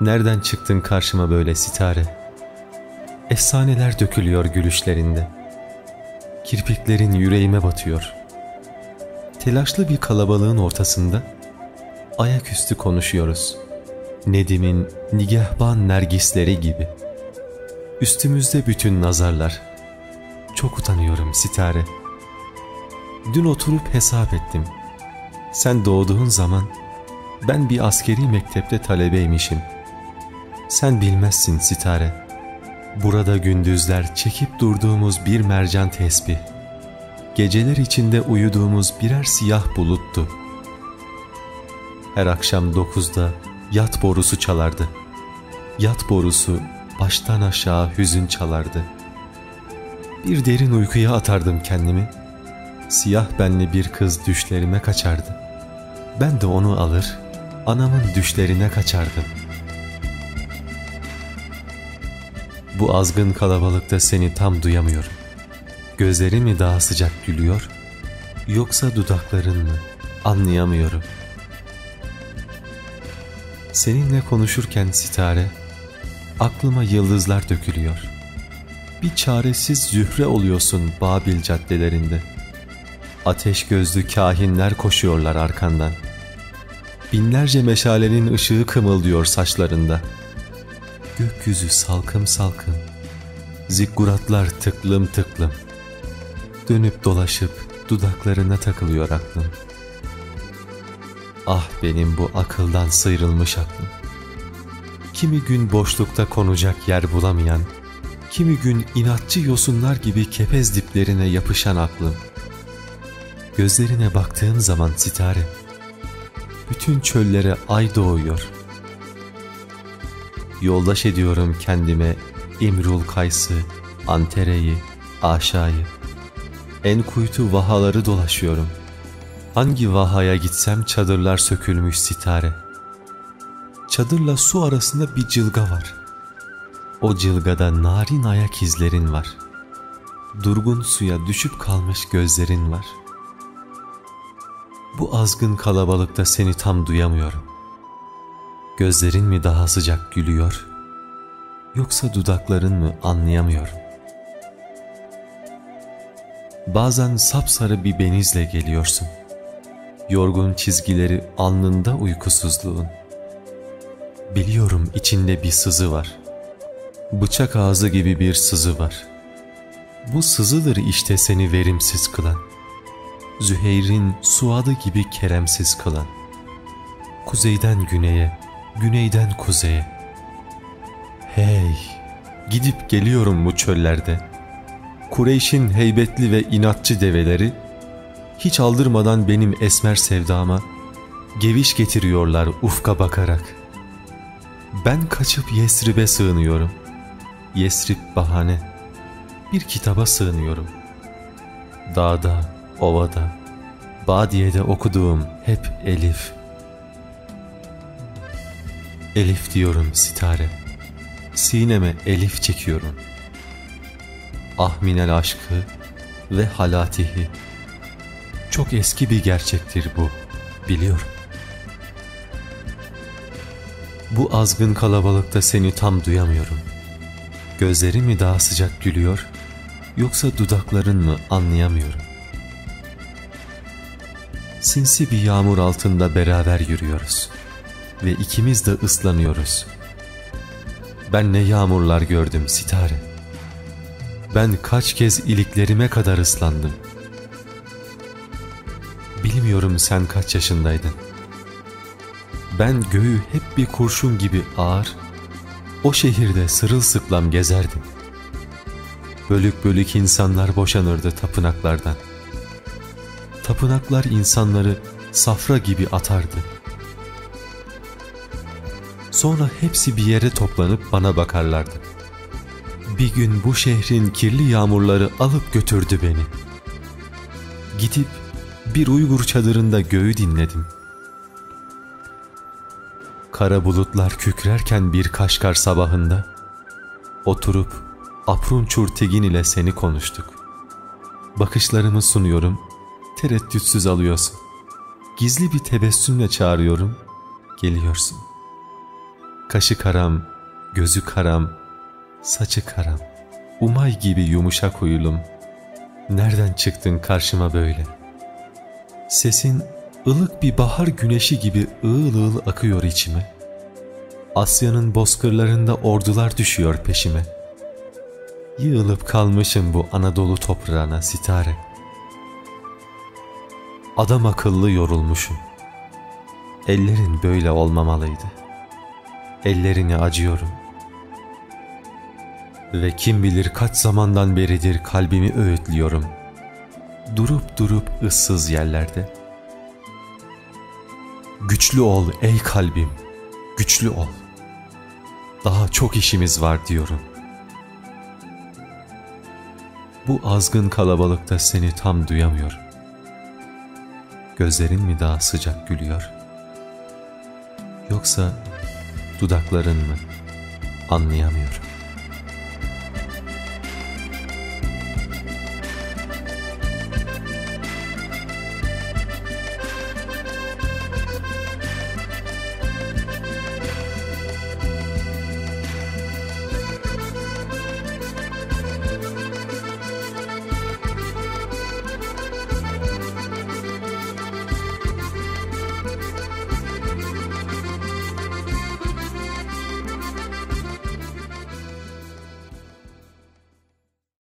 Nereden çıktın karşıma böyle sitare? Efsaneler dökülüyor gülüşlerinde. Kirpiklerin yüreğime batıyor. Telaşlı bir kalabalığın ortasında ayaküstü konuşuyoruz. Nedim'in nigahban nergisleri gibi. Üstümüzde bütün nazarlar. Çok utanıyorum sitare. Dün oturup hesap ettim. Sen doğduğun zaman ben bir askeri mektepte talebeymişim. Sen bilmezsin sitare. Burada gündüzler çekip durduğumuz bir mercan tesbih. Geceler içinde uyuduğumuz birer siyah buluttu. Her akşam dokuzda yat borusu çalardı. Yat borusu baştan aşağı hüzün çalardı. Bir derin uykuya atardım kendimi. Siyah benli bir kız düşlerime kaçardı. Ben de onu alır, anamın düşlerine kaçardım. Bu azgın kalabalıkta seni tam duyamıyorum. Gözlerin mi daha sıcak gülüyor, yoksa dudakların mı? Anlayamıyorum. Seninle konuşurken sitare, aklıma yıldızlar dökülüyor. Bir çaresiz zühre oluyorsun Babil caddelerinde. Ateş gözlü kahinler koşuyorlar arkandan. Binlerce meşalenin ışığı kımıldıyor saçlarında. Gökyüzü salkım salkım. Zikkuratlar tıklım tıklım. Dönüp dolaşıp dudaklarına takılıyor aklım. Ah benim bu akıldan sıyrılmış aklım. Kimi gün boşlukta konacak yer bulamayan, kimi gün inatçı yosunlar gibi kepez diplerine yapışan aklım. Gözlerine baktığım zaman sitare, bütün çöllere ay doğuyor. Yoldaş ediyorum kendime İmrul Kays'ı, Antere'yi, Aşa'yı. En kuytu vahaları dolaşıyorum. Hangi vahaya gitsem çadırlar sökülmüş sitare. Çadırla su arasında bir cılga var. O cılgada narin ayak izlerin var. Durgun suya düşüp kalmış gözlerin var. Bu azgın kalabalıkta seni tam duyamıyorum. Gözlerin mi daha sıcak gülüyor, yoksa dudakların mı anlayamıyorum. Bazen sapsarı bir benizle geliyorsun. Yorgun çizgileri alnında uykusuzluğun. Biliyorum içinde bir sızı var. Bıçak ağzı gibi bir sızı var. Bu sızıdır işte seni verimsiz kılan. Züheyr'in suadı gibi keremsiz kılan. Kuzeyden güneye, güneyden kuzeye. Hey, gidip geliyorum bu çöllerde. Kureyş'in heybetli ve inatçı develeri, hiç aldırmadan benim esmer sevdama, geviş getiriyorlar ufka bakarak. Ben kaçıp Yesrib'e sığınıyorum. Yesrib bahane. Bir kitaba sığınıyorum. Dağda, ovada, badiyede okuduğum hep Elif. Elif diyorum sitare. Sineme Elif çekiyorum. Ahminel aşkı ve halatihi. Çok eski bir gerçektir bu, biliyorum. Bu azgın kalabalıkta seni tam duyamıyorum. Gözlerin mi daha sıcak gülüyor, yoksa dudakların mı anlayamıyorum. Sinsi bir yağmur altında beraber yürüyoruz ve ikimiz de ıslanıyoruz. Ben ne yağmurlar gördüm sitare. Ben kaç kez iliklerime kadar ıslandım. Bilmiyorum sen kaç yaşındaydın. Ben göğü hep bir kurşun gibi ağır, o şehirde sırılsıklam gezerdim. Bölük bölük insanlar boşanırdı tapınaklardan. Tapınaklar insanları safra gibi atardı. Sonra hepsi bir yere toplanıp bana bakarlardı. Bir gün bu şehrin kirli yağmurları alıp götürdü beni. Gidip bir Uygur çadırında göğü dinledim. Kara bulutlar kükrerken bir Kaşgar sabahında oturup Aprunçur Tegin ile seni konuştuk. Bakışlarımı sunuyorum, tereddütsüz alıyorsun. Gizli bir tebessümle çağırıyorum, geliyorsun. Kaşı karam, gözü karam, saçı karam. Umay gibi yumuşak huyulum. Nereden çıktın karşıma böyle? Sesin ılık bir bahar güneşi gibi ığıl ığıl akıyor içime. Asya'nın bozkırlarında ordular düşüyor peşime. Yığılıp kalmışım bu Anadolu toprağına sitare. Adam akıllı yorulmuşum. Ellerin böyle olmamalıydı. Ellerine acıyorum. Ve kim bilir kaç zamandan beridir kalbimi öğütlüyorum. Durup durup ıssız yerlerde. Güçlü ol ey kalbim, güçlü ol. Daha çok işimiz var diyorum. Bu azgın kalabalıkta seni tam duyamıyorum. Gözlerin mi daha sıcak gülüyor? Yoksa dudakların mı? Anlayamıyorum.